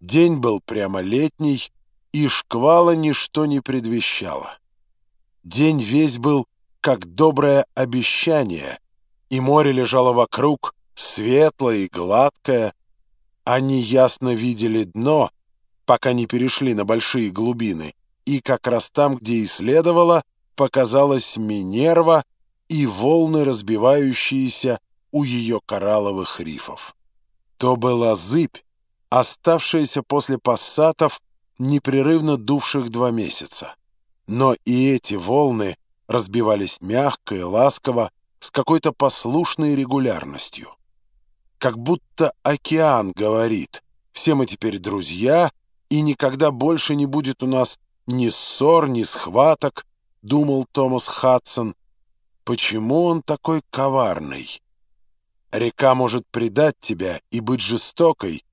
День был прямо летний, и шквала ничто не предвещало. День весь был как доброе обещание, и море лежало вокруг, светлое и гладкое. Они ясно видели дно, пока не перешли на большие глубины, и как раз там, где и следовало, показалась Минерва и волны, разбивающиеся у ее коралловых рифов. То была зыбь, оставшаяся после пассатов, непрерывно дувших два месяца. Но и эти волны разбивались мягко и ласково, с какой-то послушной регулярностью. Как будто океан говорит, все мы теперь друзья, и никогда больше не будет у нас ни ссор, ни схваток, думал Томас Хадсон. Почему он такой коварный? Река может предать тебя и быть жестокой,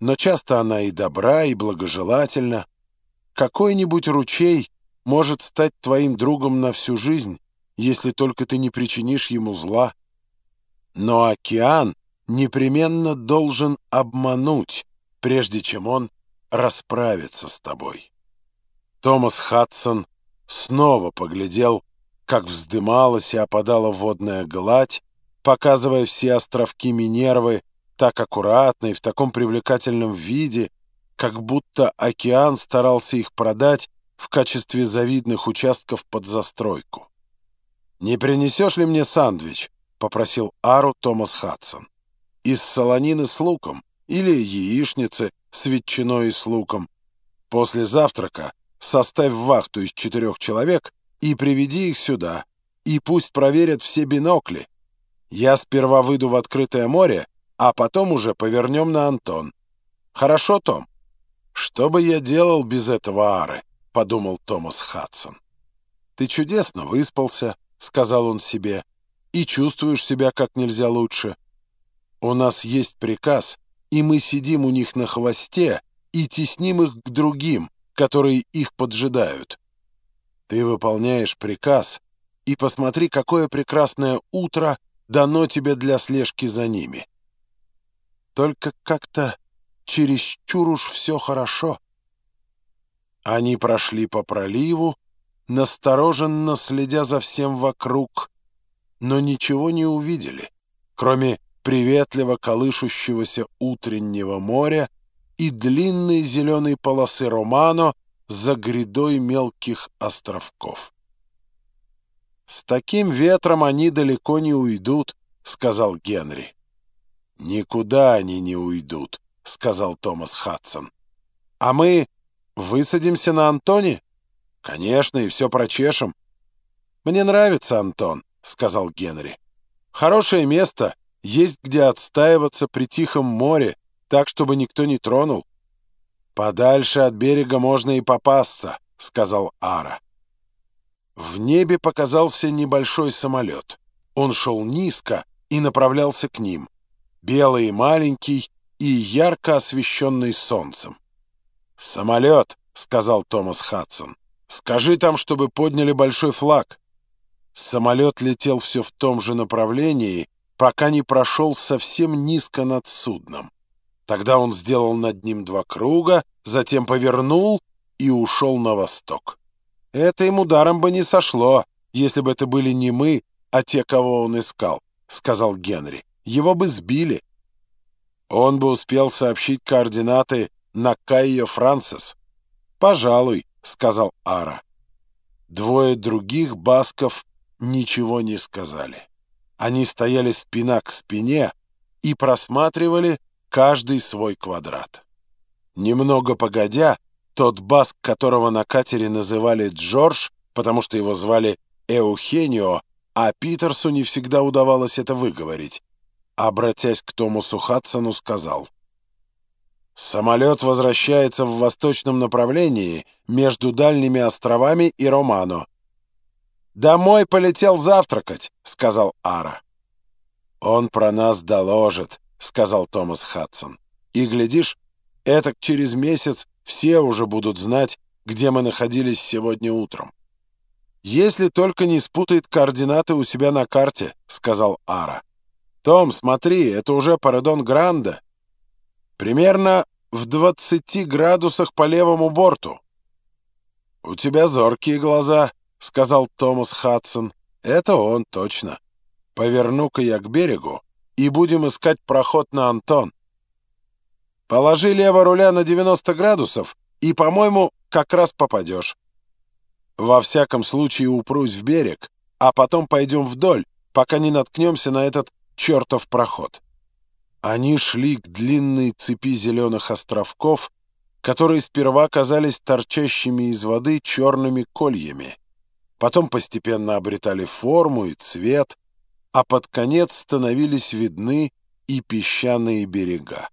но часто она и добра, и благожелательна. Какой-нибудь ручей может стать твоим другом на всю жизнь, если только ты не причинишь ему зла. Но океан непременно должен обмануть, прежде чем он расправится с тобой. Томас Хадсон снова поглядел, как вздымалась и опадала водная гладь, показывая все островки Минервы так аккуратно и в таком привлекательном виде, как будто океан старался их продать в качестве завидных участков под застройку. «Не принесешь ли мне сандвич?» — попросил Ару Томас Хадсон. «Из солонины с луком или яичницы с ветчиной и с луком. После завтрака составь вахту из четырех человек и приведи их сюда, и пусть проверят все бинокли. Я сперва выйду в открытое море, а потом уже повернем на Антон. Хорошо, Том? Что бы я делал без этого Ары? Подумал Томас Хадсон. Ты чудесно выспался, сказал он себе, и чувствуешь себя как нельзя лучше. У нас есть приказ, и мы сидим у них на хвосте и тесним их к другим, которые их поджидают. Ты выполняешь приказ, и посмотри, какое прекрасное утро дано тебе для слежки за ними. Только как-то чересчур уж все хорошо. Они прошли по проливу, настороженно следя за всем вокруг, но ничего не увидели, кроме приветливо колышущегося утреннего моря и длинной зеленой полосы Романо за грядой мелких островков. «С таким ветром они далеко не уйдут», — сказал Генри. «Никуда они не уйдут», — сказал Томас Хадсон. «А мы высадимся на Антоне?» «Конечно, и все прочешем». «Мне нравится Антон», — сказал Генри. «Хорошее место, есть где отстаиваться при тихом море, так, чтобы никто не тронул». «Подальше от берега можно и попасться», — сказал Ара. В небе показался небольшой самолет. Он шел низко и направлялся к ним белый и маленький и ярко освещенный солнцем. «Самолет», — сказал Томас Хадсон. «Скажи там, чтобы подняли большой флаг». Самолет летел все в том же направлении, пока не прошел совсем низко над судном. Тогда он сделал над ним два круга, затем повернул и ушел на восток. Это ему даром бы не сошло, если бы это были не мы, а те, кого он искал, — сказал Генри его бы сбили. Он бы успел сообщить координаты на Кайо Франсис. «Пожалуй», — сказал Ара. Двое других басков ничего не сказали. Они стояли спина к спине и просматривали каждый свой квадрат. Немного погодя, тот баск, которого на катере называли Джордж, потому что его звали Эухенио, а Питерсу не всегда удавалось это выговорить, обратясь к Томасу Хадсону, сказал. «Самолет возвращается в восточном направлении между дальними островами и Романо». «Домой полетел завтракать», — сказал Ара. «Он про нас доложит», — сказал Томас Хадсон. «И, глядишь, этак через месяц все уже будут знать, где мы находились сегодня утром». «Если только не спутает координаты у себя на карте», — сказал Ара. «Том, смотри, это уже Парадон Гранда. Примерно в 20 градусах по левому борту». «У тебя зоркие глаза», — сказал Томас Хадсон. «Это он, точно. Поверну-ка я к берегу, и будем искать проход на Антон. Положи лево руля на 90 градусов, и, по-моему, как раз попадешь. Во всяком случае упрусь в берег, а потом пойдем вдоль, пока не наткнемся на этот чертов проход». Они шли к длинной цепи зеленых островков, которые сперва казались торчащими из воды черными кольями, потом постепенно обретали форму и цвет, а под конец становились видны и песчаные берега.